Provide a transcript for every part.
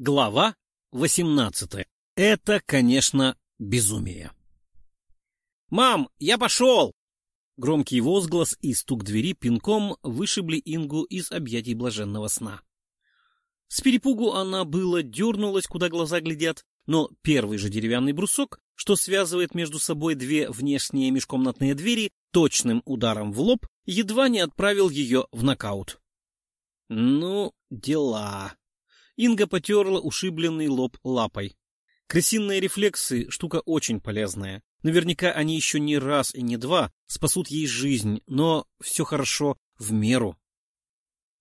Глава 18. Это, конечно, безумие. «Мам, я пошел!» Громкий возглас и стук двери пинком вышибли Ингу из объятий блаженного сна. С перепугу она было дернулась, куда глаза глядят, но первый же деревянный брусок, что связывает между собой две внешние межкомнатные двери, точным ударом в лоб едва не отправил ее в нокаут. Ну, дела. Инга потерла ушибленный лоб лапой. Крысиные рефлексы — штука очень полезная. Наверняка они еще не раз и не два спасут ей жизнь, но все хорошо в меру.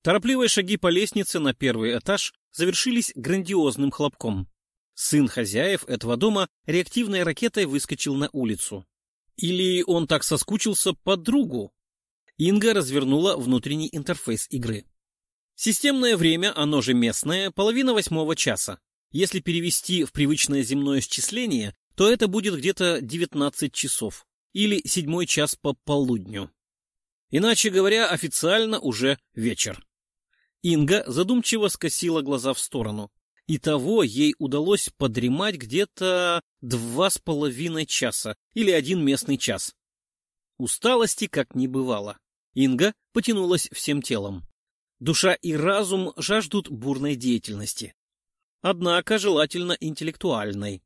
Торопливые шаги по лестнице на первый этаж завершились грандиозным хлопком. Сын хозяев этого дома реактивной ракетой выскочил на улицу. Или он так соскучился по другу? Инга развернула внутренний интерфейс игры. Системное время, оно же местное, половина восьмого часа. Если перевести в привычное земное счисление, то это будет где-то 19 часов или седьмой час по полудню. Иначе говоря, официально уже вечер. Инга задумчиво скосила глаза в сторону. Итого ей удалось подремать где-то два с половиной часа или один местный час. Усталости как не бывало. Инга потянулась всем телом. Душа и разум жаждут бурной деятельности. Однако желательно интеллектуальной.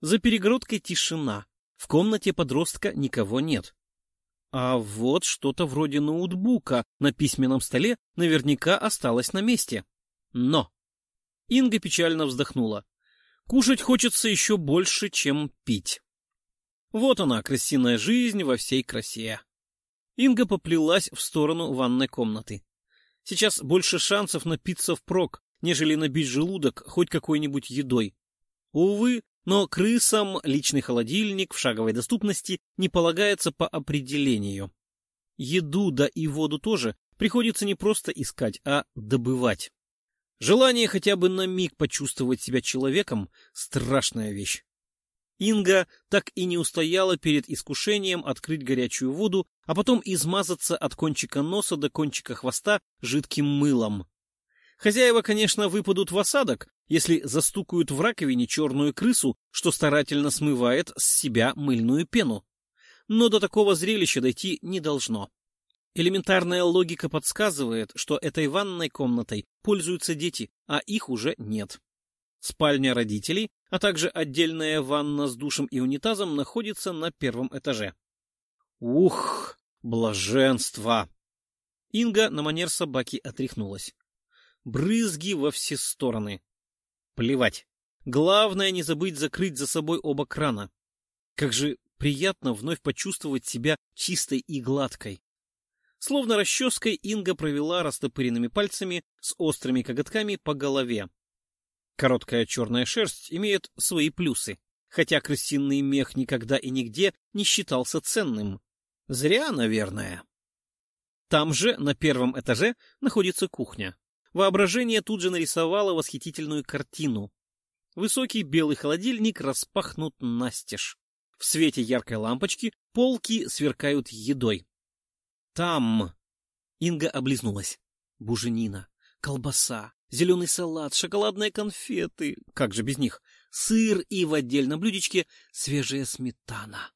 За перегородкой тишина. В комнате подростка никого нет. А вот что-то вроде ноутбука на письменном столе наверняка осталось на месте. Но... Инга печально вздохнула. Кушать хочется еще больше, чем пить. Вот она, крысиная жизнь во всей красе. Инга поплелась в сторону ванной комнаты. Сейчас больше шансов напиться впрок, нежели набить желудок хоть какой-нибудь едой. Увы, но крысам личный холодильник в шаговой доступности не полагается по определению. Еду, да и воду тоже приходится не просто искать, а добывать. Желание хотя бы на миг почувствовать себя человеком — страшная вещь. Инга так и не устояла перед искушением открыть горячую воду, а потом измазаться от кончика носа до кончика хвоста жидким мылом. Хозяева, конечно, выпадут в осадок, если застукают в раковине черную крысу, что старательно смывает с себя мыльную пену. Но до такого зрелища дойти не должно. Элементарная логика подсказывает, что этой ванной комнатой пользуются дети, а их уже нет. Спальня родителей, а также отдельная ванна с душем и унитазом находится на первом этаже. Ух, блаженство! Инга на манер собаки отряхнулась. Брызги во все стороны. Плевать. Главное не забыть закрыть за собой оба крана. Как же приятно вновь почувствовать себя чистой и гладкой. Словно расческой Инга провела растопыренными пальцами с острыми коготками по голове. Короткая черная шерсть имеет свои плюсы, хотя крысиный мех никогда и нигде не считался ценным. Зря, наверное. Там же, на первом этаже, находится кухня. Воображение тут же нарисовало восхитительную картину. Высокий белый холодильник распахнут настежь. В свете яркой лампочки полки сверкают едой. Там... Инга облизнулась. Буженина, колбаса, зеленый салат, шоколадные конфеты, как же без них, сыр и в отдельном блюдечке свежая сметана.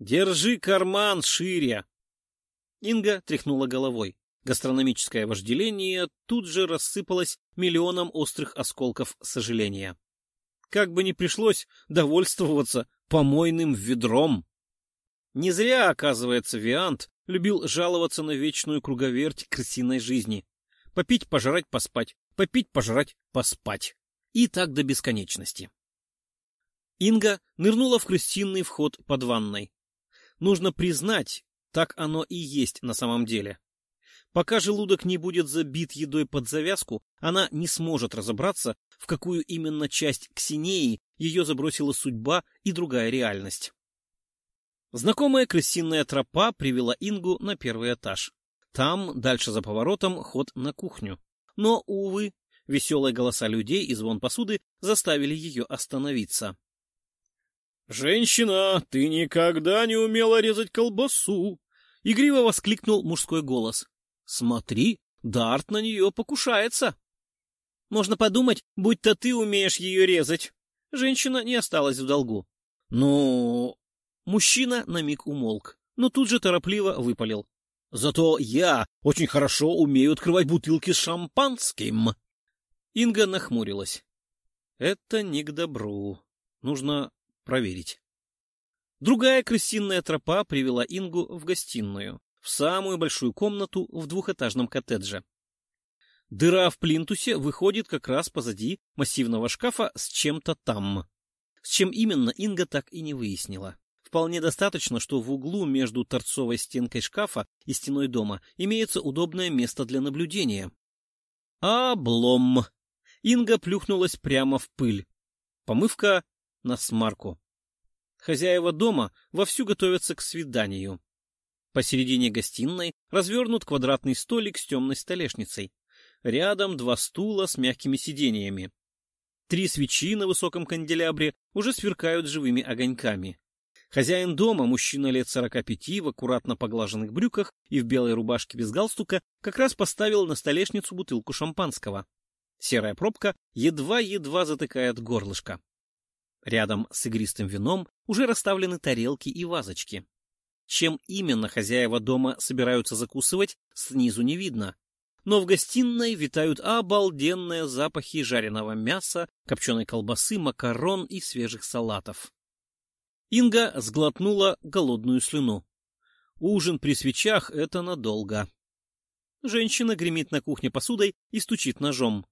«Держи карман шире!» Инга тряхнула головой. Гастрономическое вожделение тут же рассыпалось миллионом острых осколков сожаления. Как бы ни пришлось довольствоваться помойным ведром. Не зря, оказывается, Виант любил жаловаться на вечную круговерть крысиной жизни. Попить, пожрать, поспать. Попить, пожрать, поспать. И так до бесконечности. Инга нырнула в крысиный вход под ванной. Нужно признать, так оно и есть на самом деле. Пока желудок не будет забит едой под завязку, она не сможет разобраться, в какую именно часть Ксинеи ее забросила судьба и другая реальность. Знакомая крысиная тропа привела Ингу на первый этаж. Там, дальше за поворотом, ход на кухню. Но, увы, веселые голоса людей и звон посуды заставили ее остановиться. «Женщина, ты никогда не умела резать колбасу!» — игриво воскликнул мужской голос. «Смотри, Дарт на нее покушается!» Можно подумать, будь-то ты умеешь ее резать. Женщина не осталась в долгу. Ну... Мужчина на миг умолк, но тут же торопливо выпалил. Зато я очень хорошо умею открывать бутылки с шампанским. Инга нахмурилась. Это не к добру. Нужно проверить. Другая крысиная тропа привела Ингу в гостиную, в самую большую комнату в двухэтажном коттедже. Дыра в плинтусе выходит как раз позади массивного шкафа с чем-то там. С чем именно, Инга так и не выяснила. Вполне достаточно, что в углу между торцовой стенкой шкафа и стеной дома имеется удобное место для наблюдения. Облом! Инга плюхнулась прямо в пыль. Помывка на смарку. Хозяева дома вовсю готовятся к свиданию. Посередине гостиной развернут квадратный столик с темной столешницей. Рядом два стула с мягкими сиденьями. Три свечи на высоком канделябре уже сверкают живыми огоньками. Хозяин дома, мужчина лет сорока пяти, в аккуратно поглаженных брюках и в белой рубашке без галстука, как раз поставил на столешницу бутылку шампанского. Серая пробка едва-едва затыкает горлышко. Рядом с игристым вином уже расставлены тарелки и вазочки. Чем именно хозяева дома собираются закусывать, снизу не видно но в гостиной витают обалденные запахи жареного мяса, копченой колбасы, макарон и свежих салатов. Инга сглотнула голодную слюну. Ужин при свечах — это надолго. Женщина гремит на кухне посудой и стучит ножом.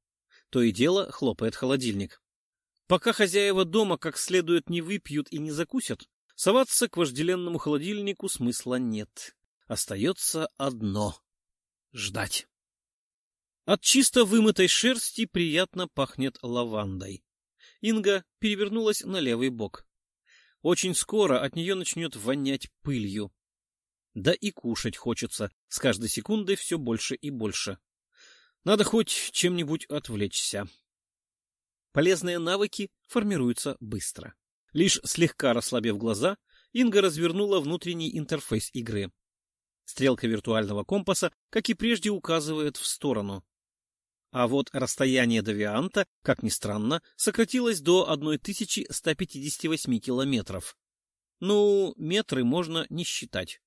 То и дело хлопает холодильник. Пока хозяева дома как следует не выпьют и не закусят, соваться к вожделенному холодильнику смысла нет. Остается одно — ждать. От чисто вымытой шерсти приятно пахнет лавандой. Инга перевернулась на левый бок. Очень скоро от нее начнет вонять пылью. Да и кушать хочется, с каждой секундой все больше и больше. Надо хоть чем-нибудь отвлечься. Полезные навыки формируются быстро. Лишь слегка расслабив глаза, Инга развернула внутренний интерфейс игры. Стрелка виртуального компаса, как и прежде, указывает в сторону. А вот расстояние до Вианта, как ни странно, сократилось до 1158 километров. Ну, метры можно не считать.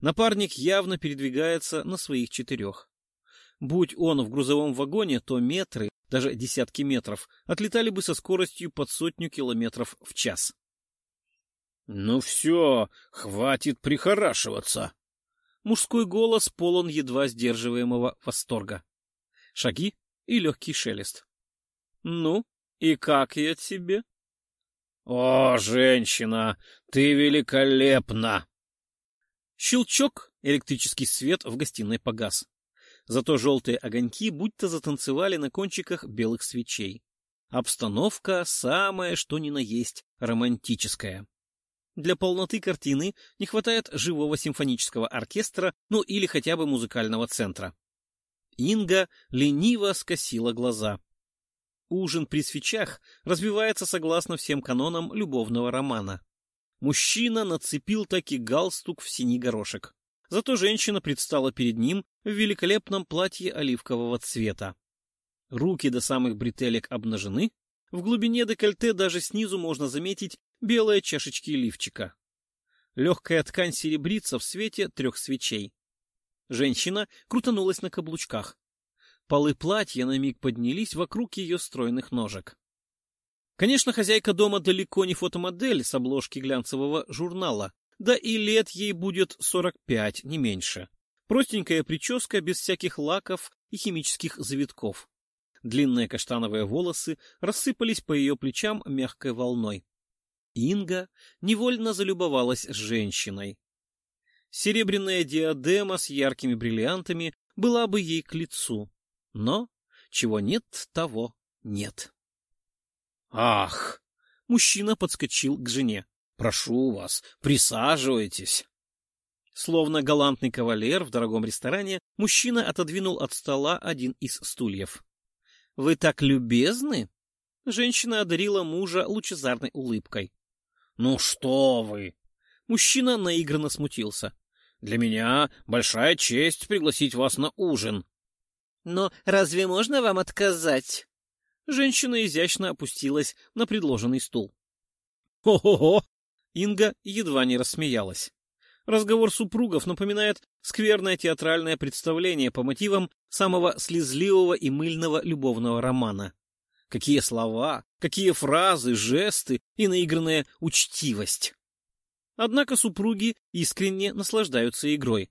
Напарник явно передвигается на своих четырех. Будь он в грузовом вагоне, то метры, даже десятки метров, отлетали бы со скоростью под сотню километров в час. — Ну все, хватит прихорашиваться. Мужской голос полон едва сдерживаемого восторга. Шаги, и легкий шелест. — Ну, и как я тебе? — О, женщина, ты великолепна! Щелчок, электрический свет в гостиной погас. Зато желтые огоньки будто затанцевали на кончиках белых свечей. Обстановка самая что ни на есть романтическая. Для полноты картины не хватает живого симфонического оркестра, ну или хотя бы музыкального центра. Инга лениво скосила глаза. Ужин при свечах развивается согласно всем канонам любовного романа. Мужчина нацепил таки галстук в синий горошек. Зато женщина предстала перед ним в великолепном платье оливкового цвета. Руки до самых бретелек обнажены, в глубине декольте даже снизу можно заметить белые чашечки лифчика. Легкая ткань серебрится в свете трех свечей. Женщина крутанулась на каблучках. Полы платья на миг поднялись вокруг ее стройных ножек. Конечно, хозяйка дома далеко не фотомодель с обложки глянцевого журнала, да и лет ей будет сорок пять, не меньше. Простенькая прическа без всяких лаков и химических завитков. Длинные каштановые волосы рассыпались по ее плечам мягкой волной. Инга невольно залюбовалась женщиной. Серебряная диадема с яркими бриллиантами была бы ей к лицу. Но чего нет, того нет. «Ах!» — мужчина подскочил к жене. «Прошу вас, присаживайтесь». Словно галантный кавалер в дорогом ресторане, мужчина отодвинул от стола один из стульев. «Вы так любезны?» Женщина одарила мужа лучезарной улыбкой. «Ну что вы!» Мужчина наигранно смутился. «Для меня большая честь пригласить вас на ужин». «Но разве можно вам отказать?» Женщина изящно опустилась на предложенный стул. «Хо-хо-хо!» Инга едва не рассмеялась. Разговор супругов напоминает скверное театральное представление по мотивам самого слезливого и мыльного любовного романа. Какие слова, какие фразы, жесты и наигранная учтивость. Однако супруги искренне наслаждаются игрой.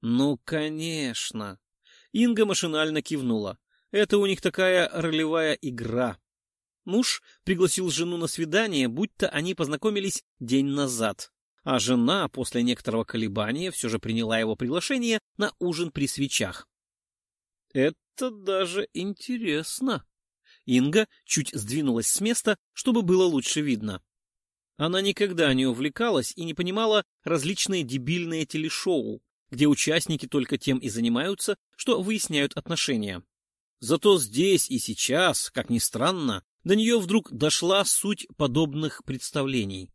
Ну, конечно. Инга машинально кивнула. Это у них такая ролевая игра. Муж пригласил жену на свидание, будто они познакомились день назад. А жена после некоторого колебания все же приняла его приглашение на ужин при свечах. Это даже интересно. Инга чуть сдвинулась с места, чтобы было лучше видно. Она никогда не увлекалась и не понимала различные дебильные телешоу, где участники только тем и занимаются, что выясняют отношения. Зато здесь и сейчас, как ни странно, до нее вдруг дошла суть подобных представлений.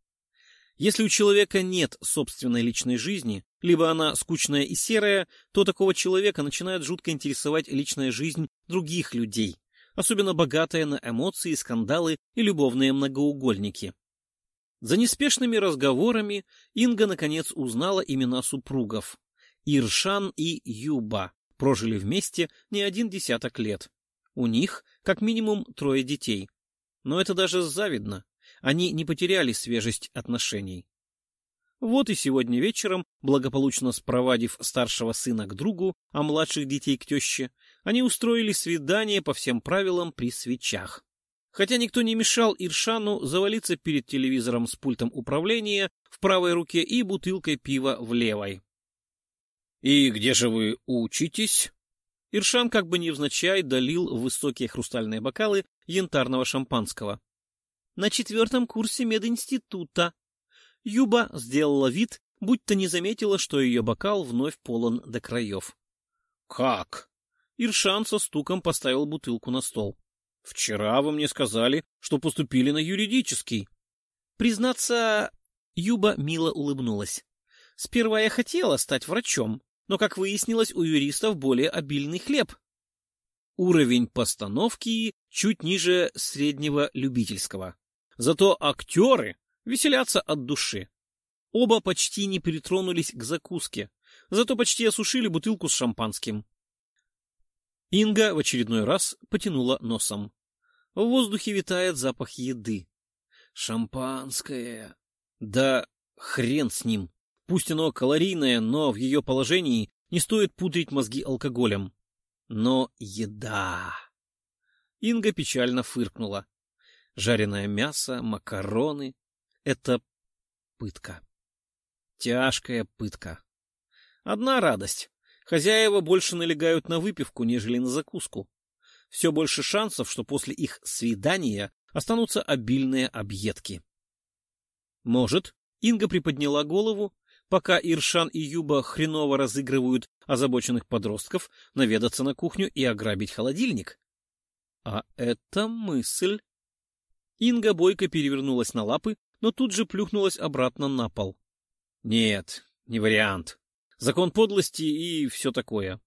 Если у человека нет собственной личной жизни, либо она скучная и серая, то такого человека начинает жутко интересовать личная жизнь других людей, особенно богатая на эмоции, скандалы и любовные многоугольники. За неспешными разговорами Инга наконец узнала имена супругов. Иршан и Юба прожили вместе не один десяток лет. У них как минимум трое детей. Но это даже завидно. Они не потеряли свежесть отношений. Вот и сегодня вечером, благополучно спровадив старшего сына к другу, а младших детей к теще, они устроили свидание по всем правилам при свечах. Хотя никто не мешал Иршану завалиться перед телевизором с пультом управления в правой руке и бутылкой пива в левой. — И где же вы учитесь? Иршан как бы невзначай долил в высокие хрустальные бокалы янтарного шампанского. — На четвертом курсе мединститута. Юба сделала вид, будто не заметила, что ее бокал вновь полон до краев. — Как? Иршан со стуком поставил бутылку на стол. — Вчера вы мне сказали, что поступили на юридический. Признаться, Юба мило улыбнулась. Сперва я хотела стать врачом, но, как выяснилось, у юристов более обильный хлеб. Уровень постановки чуть ниже среднего любительского. Зато актеры веселятся от души. Оба почти не притронулись к закуске, зато почти осушили бутылку с шампанским. Инга в очередной раз потянула носом. В воздухе витает запах еды. Шампанское. Да хрен с ним. Пусть оно калорийное, но в ее положении не стоит пудрить мозги алкоголем. Но еда... Инга печально фыркнула. Жареное мясо, макароны — это пытка. Тяжкая пытка. Одна радость. Хозяева больше налегают на выпивку, нежели на закуску. Все больше шансов, что после их свидания останутся обильные объедки. Может, Инга приподняла голову пока Иршан и Юба хреново разыгрывают озабоченных подростков, наведаться на кухню и ограбить холодильник. А это мысль. Инга бойко перевернулась на лапы, но тут же плюхнулась обратно на пол. Нет, не вариант. Закон подлости и все такое.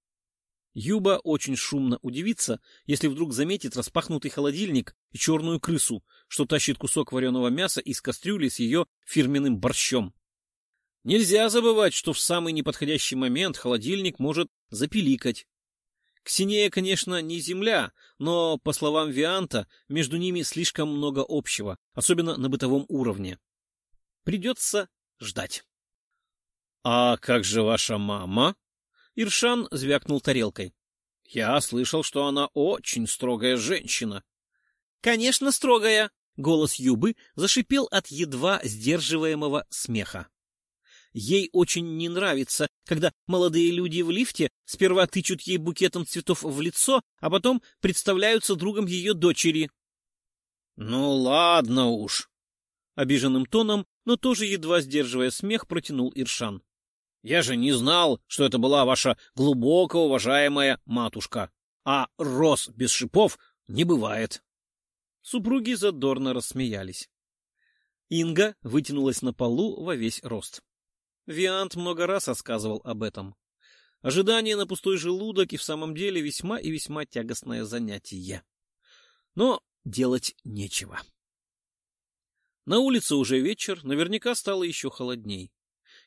Юба очень шумно удивится, если вдруг заметит распахнутый холодильник и черную крысу, что тащит кусок вареного мяса из кастрюли с ее фирменным борщом. Нельзя забывать, что в самый неподходящий момент холодильник может запиликать. Ксинея, конечно, не земля, но, по словам Вианта, между ними слишком много общего, особенно на бытовом уровне. Придется ждать. — А как же ваша мама? Иршан звякнул тарелкой. — Я слышал, что она очень строгая женщина. — Конечно, строгая! — голос Юбы зашипел от едва сдерживаемого смеха. Ей очень не нравится, когда молодые люди в лифте сперва тычут ей букетом цветов в лицо, а потом представляются другом ее дочери. — Ну ладно уж. Обиженным тоном, но тоже едва сдерживая смех, протянул Иршан. — Я же не знал, что это была ваша глубоко уважаемая матушка. А роз без шипов не бывает. Супруги задорно рассмеялись. Инга вытянулась на полу во весь рост. Виант много раз рассказывал об этом. Ожидание на пустой желудок и в самом деле весьма и весьма тягостное занятие. Но делать нечего. На улице уже вечер, наверняка стало еще холодней.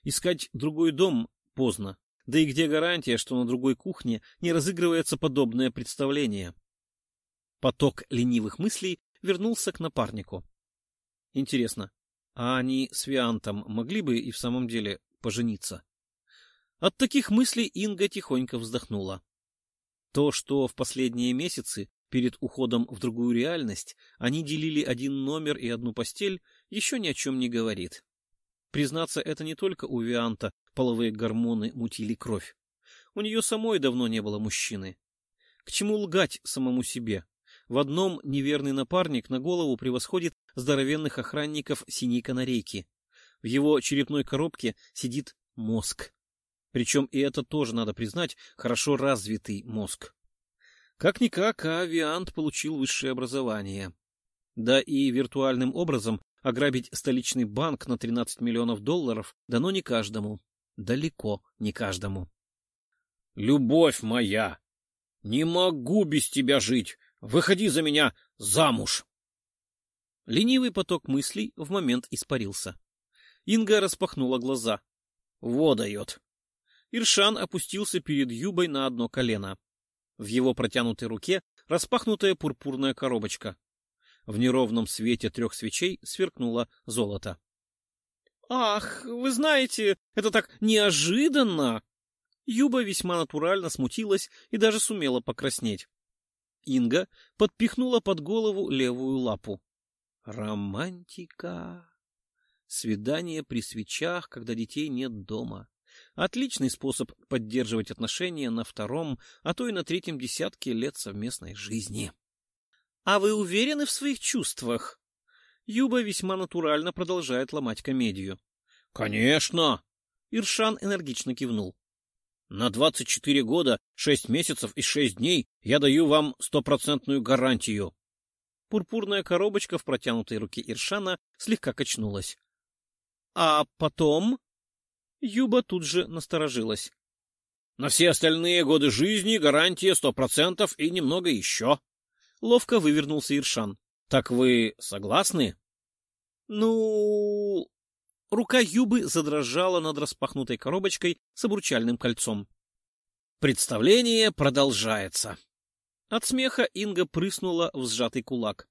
Искать другой дом поздно. Да и где гарантия, что на другой кухне не разыгрывается подобное представление? Поток ленивых мыслей вернулся к напарнику. Интересно, а они с Виантом могли бы и в самом деле пожениться? От таких мыслей Инга тихонько вздохнула. То, что в последние месяцы перед уходом в другую реальность они делили один номер и одну постель, еще ни о чем не говорит. Признаться, это не только у Вианта половые гормоны мутили кровь. У нее самой давно не было мужчины. К чему лгать самому себе? В одном неверный напарник на голову превосходит здоровенных охранников синей канарейки. В его черепной коробке сидит мозг. Причем, и это тоже надо признать, хорошо развитый мозг. Как-никак, а Авиант получил высшее образование. Да и виртуальным образом ограбить столичный банк на 13 миллионов долларов дано не каждому. Далеко не каждому. «Любовь моя! Не могу без тебя жить! Выходи за меня замуж!» Ленивый поток мыслей в момент испарился. Инга распахнула глаза. «Во дает!» Иршан опустился перед Юбой на одно колено. В его протянутой руке распахнутая пурпурная коробочка. В неровном свете трех свечей сверкнуло золото. — Ах, вы знаете, это так неожиданно! Юба весьма натурально смутилась и даже сумела покраснеть. Инга подпихнула под голову левую лапу. Романтика! Свидание при свечах, когда детей нет дома. Отличный способ поддерживать отношения на втором, а то и на третьем десятке лет совместной жизни. А вы уверены в своих чувствах? Юба весьма натурально продолжает ломать комедию. Конечно! Иршан энергично кивнул. На двадцать четыре года, шесть месяцев и шесть дней я даю вам стопроцентную гарантию. Пурпурная коробочка в протянутой руке Иршана слегка качнулась. — А потом? Юба тут же насторожилась. — На все остальные годы жизни гарантия сто процентов и немного еще. Ловко вывернулся Иршан. — Так вы согласны? — Ну... Рука Юбы задрожала над распахнутой коробочкой с обручальным кольцом. Представление продолжается. От смеха Инга прыснула в сжатый кулак.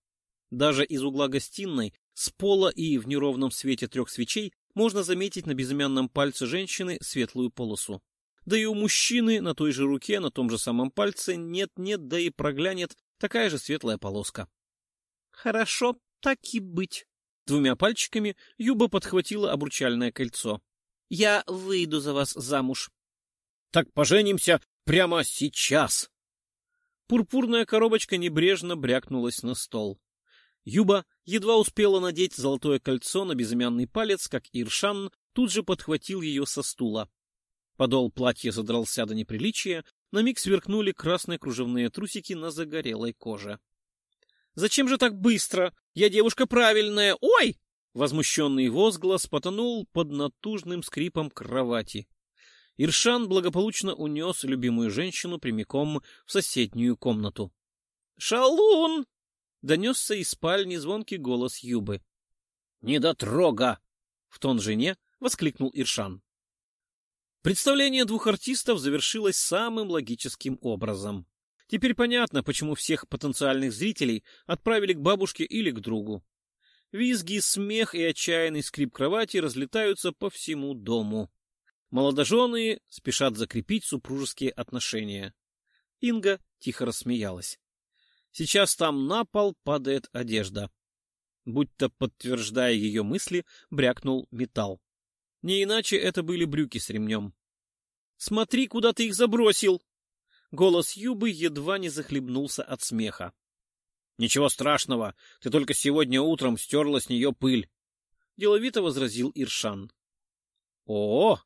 Даже из угла гостиной, с пола и в неровном свете трех свечей можно заметить на безымянном пальце женщины светлую полосу. Да и у мужчины на той же руке, на том же самом пальце нет-нет, да и проглянет такая же светлая полоска. Хорошо, так и быть. Двумя пальчиками Юба подхватила обручальное кольцо. Я выйду за вас замуж. Так поженимся прямо сейчас. Пурпурная коробочка небрежно брякнулась на стол. Юба едва успела надеть золотое кольцо на безымянный палец, как Иршан тут же подхватил ее со стула. Подол платья задрался до неприличия, на миг сверкнули красные кружевные трусики на загорелой коже. — Зачем же так быстро? Я девушка правильная! Ой! Возмущенный возглас потонул под натужным скрипом кровати. Иршан благополучно унес любимую женщину прямиком в соседнюю комнату. «Шалун!» донесся из спальни звонкий голос Юбы. «Недотрога!» — в тон жене воскликнул Иршан. Представление двух артистов завершилось самым логическим образом. Теперь понятно, почему всех потенциальных зрителей отправили к бабушке или к другу. Визги, смех и отчаянный скрип кровати разлетаются по всему дому. Молодоженые спешат закрепить супружеские отношения. Инга тихо рассмеялась. Сейчас там на пол падает одежда. Будто подтверждая ее мысли, брякнул металл. Не иначе это были брюки с ремнем. «Смотри, куда ты их забросил!» Голос Юбы едва не захлебнулся от смеха. «Ничего страшного, ты только сегодня утром стерла с нее пыль», — деловито возразил Иршан. «О!»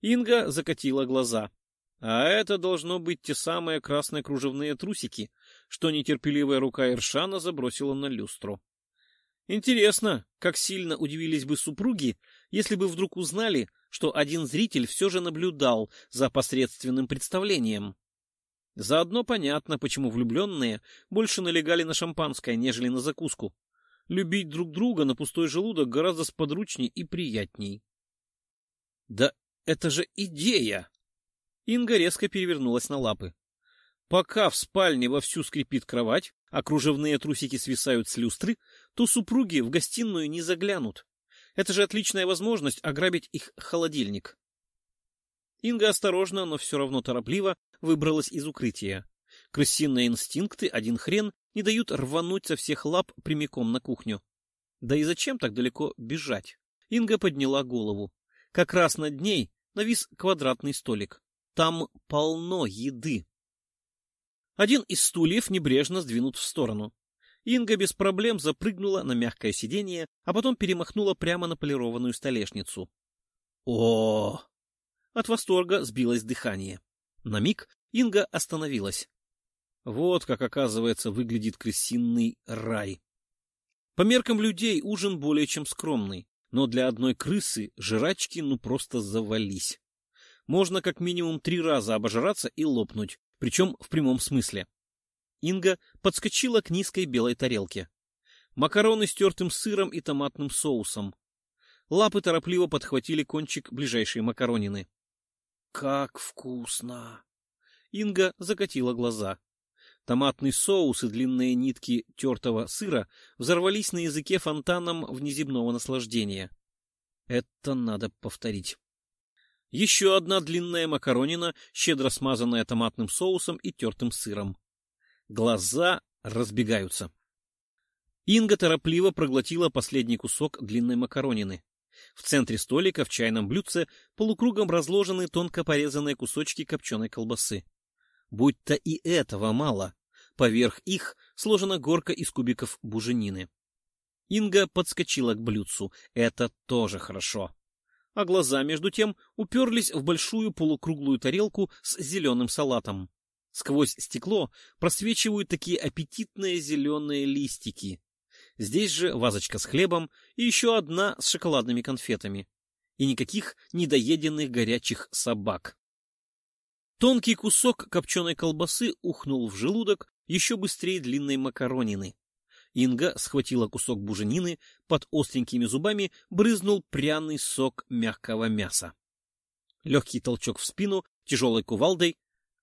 Инга закатила глаза. А это должно быть те самые красные кружевные трусики, что нетерпеливая рука Иршана забросила на люстру. Интересно, как сильно удивились бы супруги, если бы вдруг узнали, что один зритель все же наблюдал за посредственным представлением. Заодно понятно, почему влюбленные больше налегали на шампанское, нежели на закуску. Любить друг друга на пустой желудок гораздо сподручней и приятней. Да это же идея! Инга резко перевернулась на лапы. Пока в спальне вовсю скрипит кровать, а кружевные трусики свисают с люстры, то супруги в гостиную не заглянут. Это же отличная возможность ограбить их холодильник. Инга осторожно, но все равно торопливо выбралась из укрытия. Крысиные инстинкты, один хрен, не дают рвануть со всех лап прямиком на кухню. Да и зачем так далеко бежать? Инга подняла голову. Как раз над ней навис квадратный столик. Там полно еды. Один из стульев небрежно сдвинут в сторону. Инга без проблем запрыгнула на мягкое сиденье, а потом перемахнула прямо на полированную столешницу. О! От восторга сбилось дыхание. На миг Инга остановилась. Вот как, оказывается, выглядит крысиный рай. По меркам людей ужин более чем скромный, но для одной крысы жрачки ну просто завались. Можно как минимум три раза обожраться и лопнуть, причем в прямом смысле. Инга подскочила к низкой белой тарелке. Макароны с тертым сыром и томатным соусом. Лапы торопливо подхватили кончик ближайшей макаронины. «Как вкусно!» Инга закатила глаза. Томатный соус и длинные нитки тертого сыра взорвались на языке фонтаном внеземного наслаждения. Это надо повторить. Еще одна длинная макаронина, щедро смазанная томатным соусом и тертым сыром. Глаза разбегаются. Инга торопливо проглотила последний кусок длинной макаронины. В центре столика в чайном блюдце полукругом разложены тонко порезанные кусочки копченой колбасы. Будь-то и этого мало. Поверх их сложена горка из кубиков буженины. Инга подскочила к блюдцу. Это тоже хорошо. А глаза, между тем, уперлись в большую полукруглую тарелку с зеленым салатом. Сквозь стекло просвечивают такие аппетитные зеленые листики. Здесь же вазочка с хлебом и еще одна с шоколадными конфетами. И никаких недоеденных горячих собак. Тонкий кусок копченой колбасы ухнул в желудок еще быстрее длинной макаронины. Инга схватила кусок буженины, под остренькими зубами брызнул пряный сок мягкого мяса. Легкий толчок в спину тяжелой кувалдой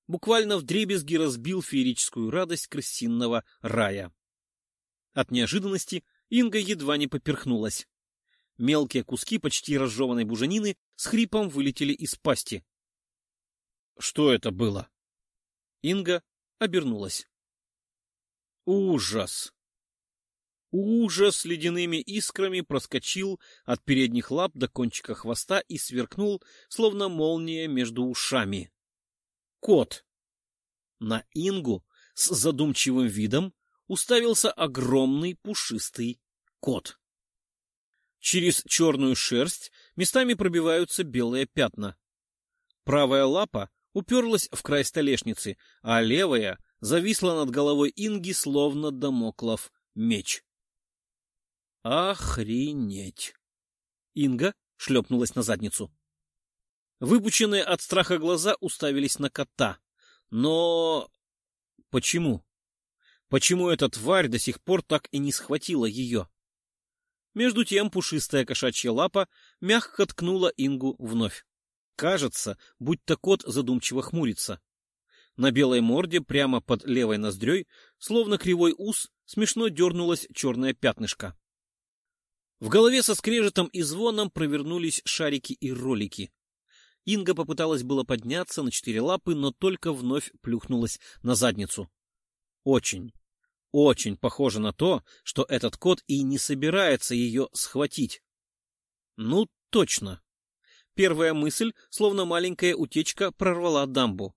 буквально вдребезги разбил феерическую радость крысиного рая. От неожиданности Инга едва не поперхнулась. Мелкие куски почти разжеванной буженины с хрипом вылетели из пасти. Что это было? Инга обернулась. Ужас! Ужас ледяными искрами проскочил от передних лап до кончика хвоста и сверкнул, словно молния между ушами. Кот! На Ингу с задумчивым видом уставился огромный пушистый кот. Через черную шерсть местами пробиваются белые пятна. Правая лапа уперлась в край столешницы, а левая зависла над головой Инги, словно домоклов меч. Охренеть! Инга шлепнулась на задницу. Выпученные от страха глаза уставились на кота. Но... Почему? Почему эта тварь до сих пор так и не схватила ее? Между тем пушистая кошачья лапа мягко ткнула Ингу вновь. Кажется, будь-то кот задумчиво хмурится. На белой морде, прямо под левой ноздрёй, словно кривой ус, смешно дернулось черное пятнышко. В голове со скрежетом и звоном провернулись шарики и ролики. Инга попыталась было подняться на четыре лапы, но только вновь плюхнулась на задницу. Очень, очень похоже на то, что этот кот и не собирается ее схватить. Ну, точно. Первая мысль, словно маленькая утечка, прорвала дамбу.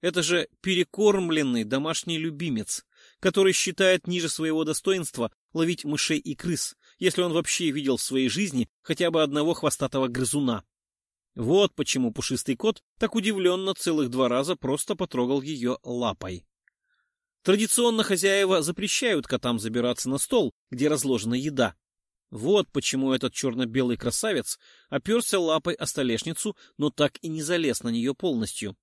Это же перекормленный домашний любимец, который считает ниже своего достоинства ловить мышей и крыс, если он вообще видел в своей жизни хотя бы одного хвостатого грызуна. Вот почему пушистый кот так удивленно целых два раза просто потрогал ее лапой. Традиционно хозяева запрещают котам забираться на стол, где разложена еда, вот почему этот черно-белый красавец оперся лапой о столешницу, но так и не залез на нее полностью.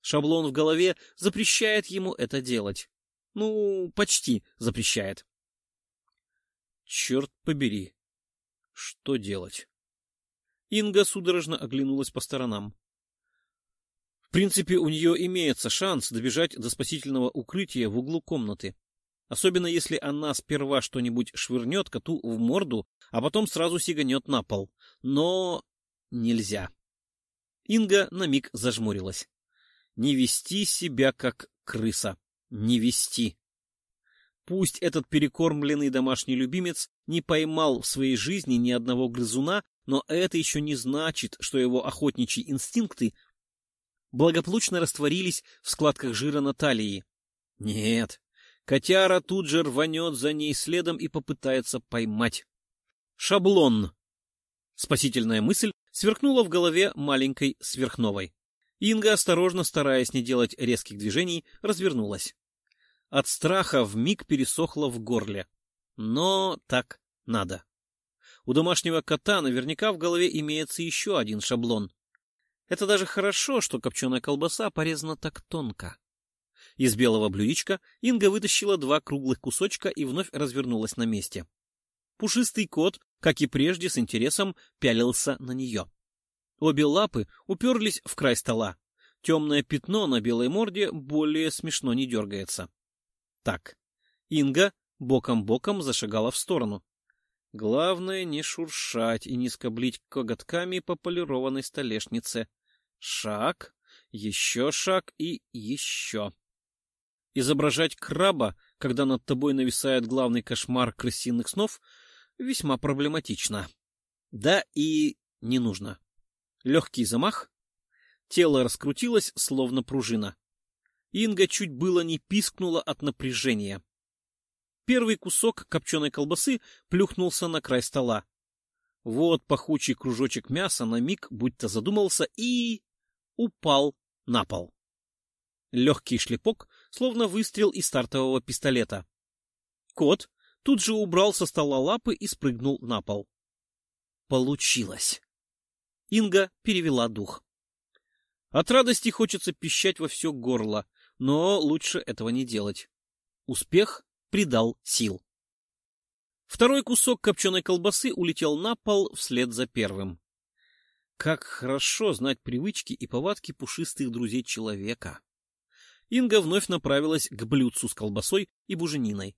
Шаблон в голове запрещает ему это делать. Ну, почти запрещает. Черт побери. Что делать? Инга судорожно оглянулась по сторонам. В принципе, у нее имеется шанс добежать до спасительного укрытия в углу комнаты. Особенно если она сперва что-нибудь швырнет коту в морду, а потом сразу сиганет на пол. Но нельзя. Инга на миг зажмурилась. Не вести себя как крыса. Не вести. Пусть этот перекормленный домашний любимец не поймал в своей жизни ни одного грызуна, но это еще не значит, что его охотничьи инстинкты благополучно растворились в складках жира на талии. Нет, котяра тут же рванет за ней следом и попытается поймать. Шаблон. Спасительная мысль сверкнула в голове маленькой сверхновой. Инга, осторожно стараясь не делать резких движений, развернулась. От страха в миг пересохло в горле. Но так надо. У домашнего кота наверняка в голове имеется еще один шаблон. Это даже хорошо, что копченая колбаса порезана так тонко. Из белого блюдечка Инга вытащила два круглых кусочка и вновь развернулась на месте. Пушистый кот, как и прежде, с интересом пялился на нее. Обе лапы уперлись в край стола. Темное пятно на белой морде более смешно не дергается. Так, Инга боком-боком зашагала в сторону. Главное не шуршать и не скоблить коготками по полированной столешнице. Шаг, еще шаг и еще. Изображать краба, когда над тобой нависает главный кошмар крысиных снов, весьма проблематично. Да и не нужно. Легкий замах. Тело раскрутилось, словно пружина. Инга чуть было не пискнула от напряжения. Первый кусок копченой колбасы плюхнулся на край стола. Вот пахучий кружочек мяса на миг будто задумался и... упал на пол. Легкий шлепок, словно выстрел из стартового пистолета. Кот тут же убрал со стола лапы и спрыгнул на пол. Получилось. Инга перевела дух. От радости хочется пищать во все горло, но лучше этого не делать. Успех придал сил. Второй кусок копченой колбасы улетел на пол вслед за первым. Как хорошо знать привычки и повадки пушистых друзей человека. Инга вновь направилась к блюдцу с колбасой и бужениной.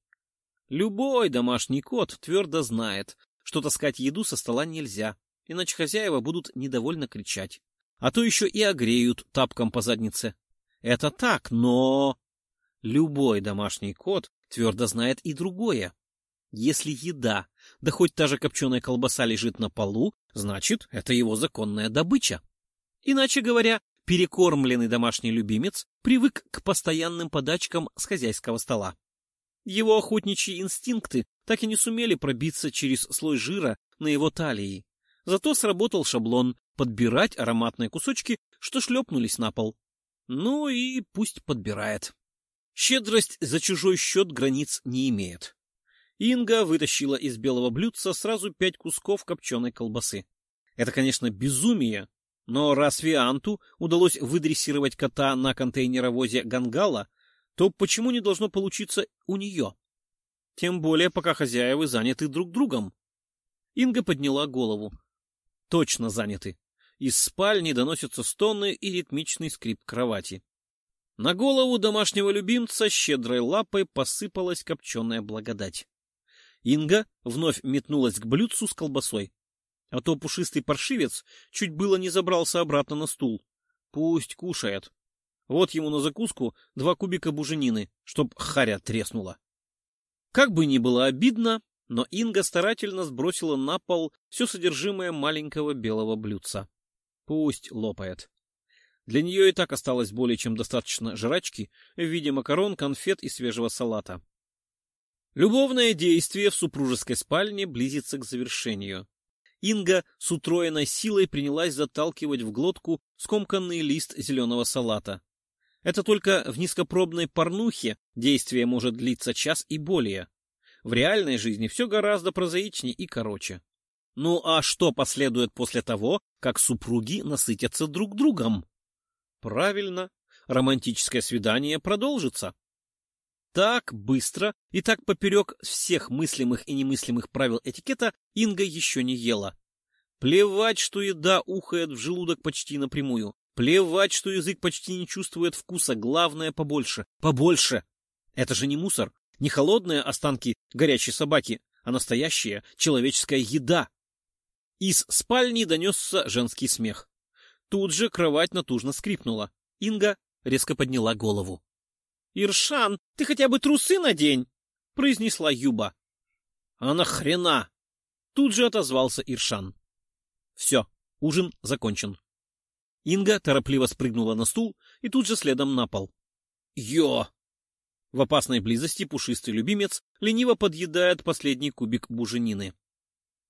Любой домашний кот твердо знает, что таскать еду со стола нельзя, иначе хозяева будут недовольно кричать, а то еще и огреют тапком по заднице. Это так, но... Любой домашний кот твердо знает и другое. Если еда, да хоть та же копченая колбаса лежит на полу, значит, это его законная добыча. Иначе говоря, перекормленный домашний любимец привык к постоянным подачкам с хозяйского стола. Его охотничьи инстинкты так и не сумели пробиться через слой жира на его талии. Зато сработал шаблон подбирать ароматные кусочки, что шлепнулись на пол. Ну и пусть подбирает. Щедрость за чужой счет границ не имеет. Инга вытащила из белого блюдца сразу пять кусков копченой колбасы. Это, конечно, безумие, но раз Вианту удалось выдрессировать кота на контейнеровозе Гангала, то почему не должно получиться у нее? Тем более, пока хозяевы заняты друг другом. Инга подняла голову. Точно заняты. Из спальни доносятся стоны и ритмичный скрип кровати. На голову домашнего любимца щедрой лапой посыпалась копченая благодать. Инга вновь метнулась к блюдцу с колбасой. А то пушистый паршивец чуть было не забрался обратно на стул. Пусть кушает. Вот ему на закуску два кубика буженины, чтоб харя треснула. Как бы ни было обидно, но Инга старательно сбросила на пол все содержимое маленького белого блюдца. Пусть лопает. Для нее и так осталось более чем достаточно жрачки в виде макарон, конфет и свежего салата. Любовное действие в супружеской спальне близится к завершению. Инга с утроенной силой принялась заталкивать в глотку скомканный лист зеленого салата. Это только в низкопробной порнухе действие может длиться час и более. В реальной жизни все гораздо прозаичнее и короче. Ну а что последует после того, как супруги насытятся друг другом? Правильно, романтическое свидание продолжится. Так быстро и так поперек всех мыслимых и немыслимых правил этикета Инга еще не ела. Плевать, что еда ухает в желудок почти напрямую. Плевать, что язык почти не чувствует вкуса. Главное — побольше. Побольше! Это же не мусор, не холодные останки горячей собаки, а настоящая человеческая еда. Из спальни донесся женский смех. Тут же кровать натужно скрипнула. Инга резко подняла голову. — Иршан, ты хотя бы трусы надень! — произнесла Юба. — А нахрена? Тут же отозвался Иршан. Все, ужин закончен. Инга торопливо спрыгнула на стул и тут же следом на пол. «Йо!» В опасной близости пушистый любимец лениво подъедает последний кубик буженины.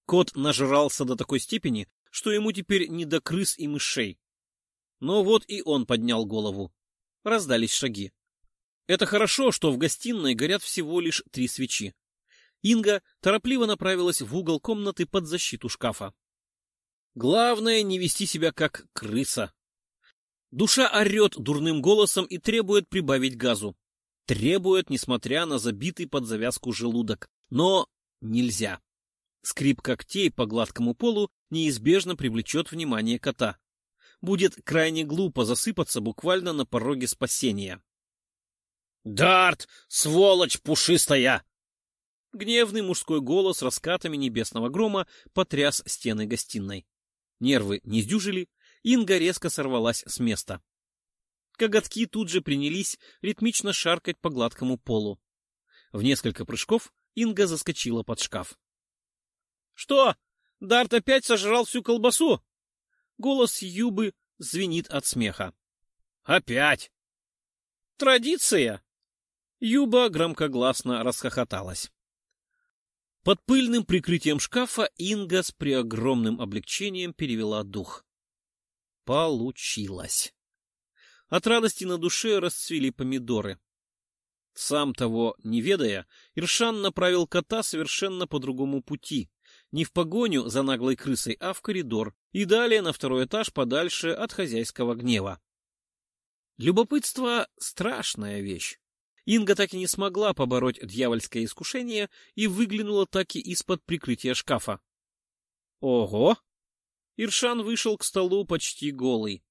Кот нажрался до такой степени, что ему теперь не до крыс и мышей. Но вот и он поднял голову. Раздались шаги. Это хорошо, что в гостиной горят всего лишь три свечи. Инга торопливо направилась в угол комнаты под защиту шкафа. Главное не вести себя как крыса. Душа орет дурным голосом и требует прибавить газу. Требует, несмотря на забитый под завязку желудок. Но нельзя. Скрип когтей по гладкому полу неизбежно привлечет внимание кота. Будет крайне глупо засыпаться буквально на пороге спасения. «Дарт, сволочь пушистая!» Гневный мужской голос раскатами небесного грома потряс стены гостиной. Нервы не сдюжили, Инга резко сорвалась с места. Коготки тут же принялись ритмично шаркать по гладкому полу. В несколько прыжков Инга заскочила под шкаф. — Что, Дарт опять сожрал всю колбасу? Голос Юбы звенит от смеха. — Опять! — Традиция! Юба громкогласно расхохоталась. Под пыльным прикрытием шкафа Инга с преогромным облегчением перевела дух. Получилось. От радости на душе расцвели помидоры. Сам того не ведая, Иршан направил кота совершенно по другому пути. Не в погоню за наглой крысой, а в коридор и далее на второй этаж подальше от хозяйского гнева. Любопытство — страшная вещь. Инга так и не смогла побороть дьявольское искушение и выглянула таки из-под прикрытия шкафа. Ого! Иршан вышел к столу почти голый.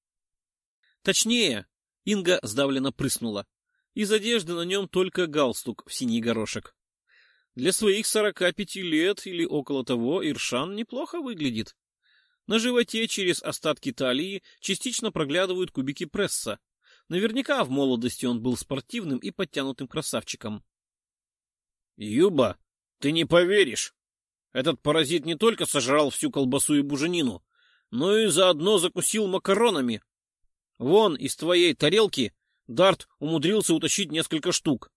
Точнее, Инга сдавленно прыснула. Из одежды на нем только галстук в синий горошек. Для своих сорока пяти лет или около того Иршан неплохо выглядит. На животе через остатки талии частично проглядывают кубики пресса, Наверняка в молодости он был спортивным и подтянутым красавчиком. — Юба, ты не поверишь. Этот паразит не только сожрал всю колбасу и буженину, но и заодно закусил макаронами. Вон, из твоей тарелки Дарт умудрился утащить несколько штук.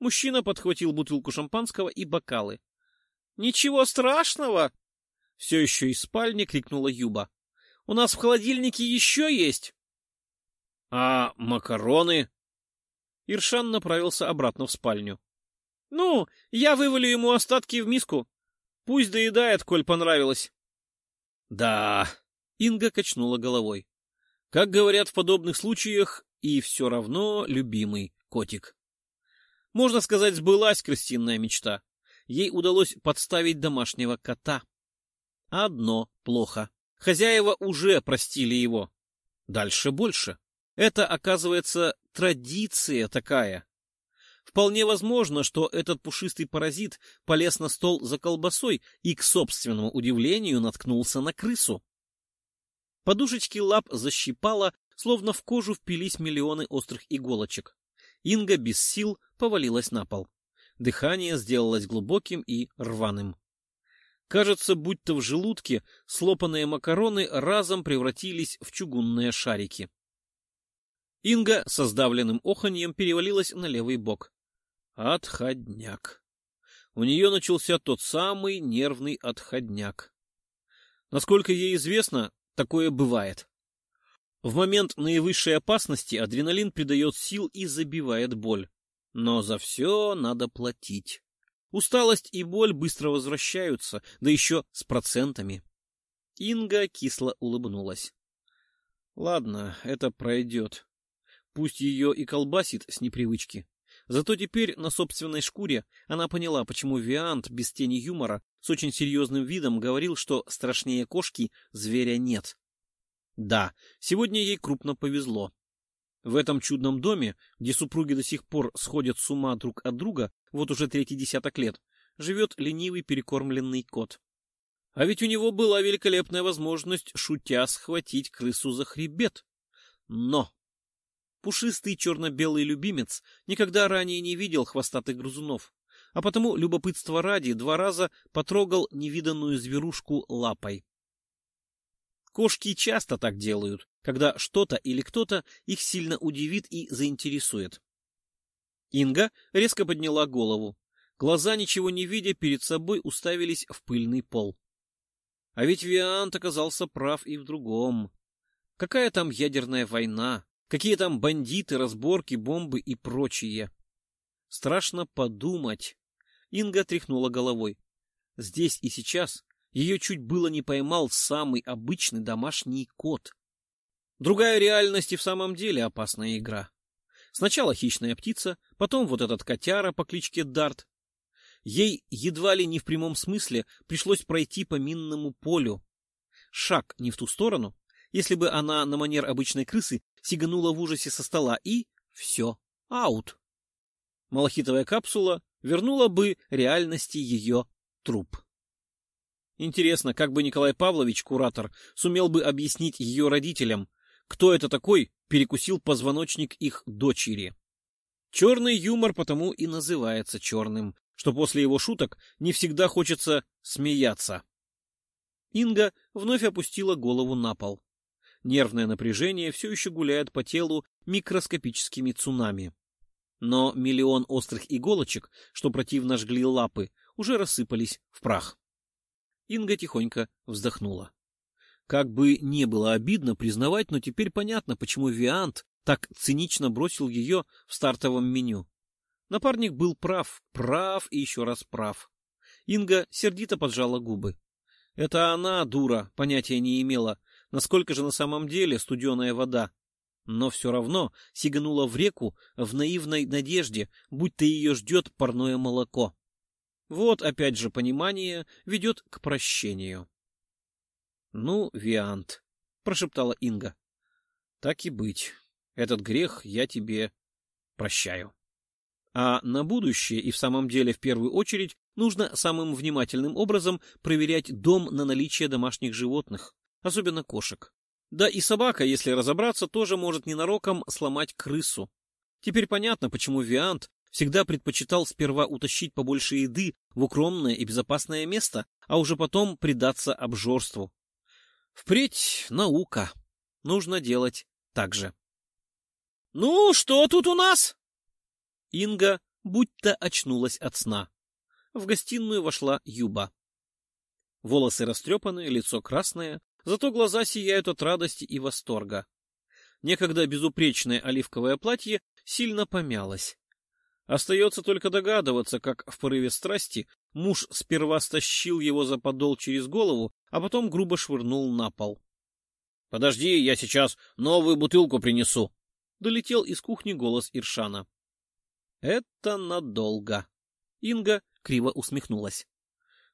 Мужчина подхватил бутылку шампанского и бокалы. — Ничего страшного! — все еще из спальни крикнула Юба. — У нас в холодильнике еще есть. А макароны? Иршан направился обратно в спальню. Ну, я вывалю ему остатки в миску. Пусть доедает, коль понравилось. Да, Инга качнула головой. Как говорят в подобных случаях, и все равно любимый котик. Можно сказать, сбылась крестинная мечта. Ей удалось подставить домашнего кота. Одно плохо. Хозяева уже простили его. Дальше больше. Это, оказывается, традиция такая. Вполне возможно, что этот пушистый паразит полез на стол за колбасой и, к собственному удивлению, наткнулся на крысу. Подушечки лап защипало, словно в кожу впились миллионы острых иголочек. Инга без сил повалилась на пол. Дыхание сделалось глубоким и рваным. Кажется, будто в желудке слопанные макароны разом превратились в чугунные шарики. Инга со сдавленным оханьем перевалилась на левый бок. Отходняк. У нее начался тот самый нервный отходняк. Насколько ей известно, такое бывает. В момент наивысшей опасности адреналин придает сил и забивает боль. Но за все надо платить. Усталость и боль быстро возвращаются, да еще с процентами. Инга кисло улыбнулась. Ладно, это пройдет. Пусть ее и колбасит с непривычки. Зато теперь на собственной шкуре она поняла, почему Виант без тени юмора с очень серьезным видом говорил, что страшнее кошки зверя нет. Да, сегодня ей крупно повезло. В этом чудном доме, где супруги до сих пор сходят с ума друг от друга, вот уже третий десяток лет, живет ленивый перекормленный кот. А ведь у него была великолепная возможность, шутя, схватить крысу за хребет. Но пушистый черно-белый любимец никогда ранее не видел хвостатых грызунов, а потому любопытство ради два раза потрогал невиданную зверушку лапой. Кошки часто так делают, когда что-то или кто-то их сильно удивит и заинтересует. Инга резко подняла голову. Глаза, ничего не видя, перед собой уставились в пыльный пол. А ведь Виант оказался прав и в другом. Какая там ядерная война? Какие там бандиты, разборки, бомбы и прочее? Страшно подумать. Инга тряхнула головой. Здесь и сейчас ее чуть было не поймал самый обычный домашний кот. Другая реальность и в самом деле опасная игра. Сначала хищная птица, потом вот этот котяра по кличке Дарт. Ей едва ли не в прямом смысле пришлось пройти по минному полю. Шаг не в ту сторону, если бы она на манер обычной крысы сиганула в ужасе со стола и все, аут. Малахитовая капсула вернула бы реальности ее труп. Интересно, как бы Николай Павлович, куратор, сумел бы объяснить ее родителям, кто это такой перекусил позвоночник их дочери. Черный юмор потому и называется черным, что после его шуток не всегда хочется смеяться. Инга вновь опустила голову на пол. Нервное напряжение все еще гуляет по телу микроскопическими цунами. Но миллион острых иголочек, что противно жгли лапы, уже рассыпались в прах. Инга тихонько вздохнула. Как бы не было обидно признавать, но теперь понятно, почему Виант так цинично бросил ее в стартовом меню. Напарник был прав, прав и еще раз прав. Инга сердито поджала губы. Это она, дура, понятия не имела, насколько же на самом деле студеная вода. Но все равно сиганула в реку в наивной надежде, будто ее ждет парное молоко. Вот опять же понимание ведет к прощению. — Ну, Виант, — прошептала Инга. — Так и быть. Этот грех я тебе прощаю. А на будущее и в самом деле в первую очередь нужно самым внимательным образом проверять дом на наличие домашних животных, особенно кошек. Да и собака, если разобраться, тоже может ненароком сломать крысу. Теперь понятно, почему Виант всегда предпочитал сперва утащить побольше еды в укромное и безопасное место, а уже потом предаться обжорству. Впредь наука. Нужно делать так же. — Ну, что тут у нас? Инга будто очнулась от сна. В гостиную вошла Юба. Волосы растрепаны, лицо красное, зато глаза сияют от радости и восторга. Некогда безупречное оливковое платье сильно помялось. Остается только догадываться, как в порыве страсти муж сперва стащил его за подол через голову, а потом грубо швырнул на пол. — Подожди, я сейчас новую бутылку принесу! — долетел из кухни голос Иршана. — Это надолго. Инга криво усмехнулась.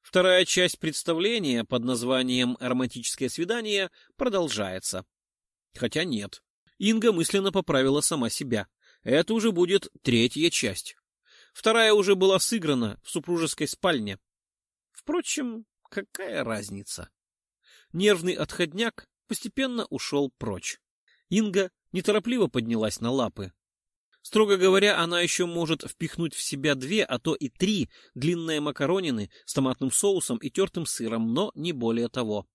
Вторая часть представления под названием «Романтическое свидание» продолжается. Хотя нет. Инга мысленно поправила сама себя. Это уже будет третья часть. Вторая уже была сыграна в супружеской спальне. Впрочем, какая разница? Нервный отходняк постепенно ушел прочь. Инга неторопливо поднялась на лапы. Строго говоря, она еще может впихнуть в себя две, а то и три длинные макаронины с томатным соусом и тертым сыром, но не более того.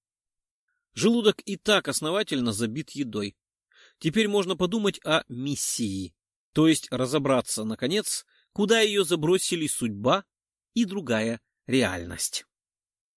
Желудок и так основательно забит едой. Теперь можно подумать о миссии то есть разобраться, наконец, куда ее забросили судьба и другая реальность.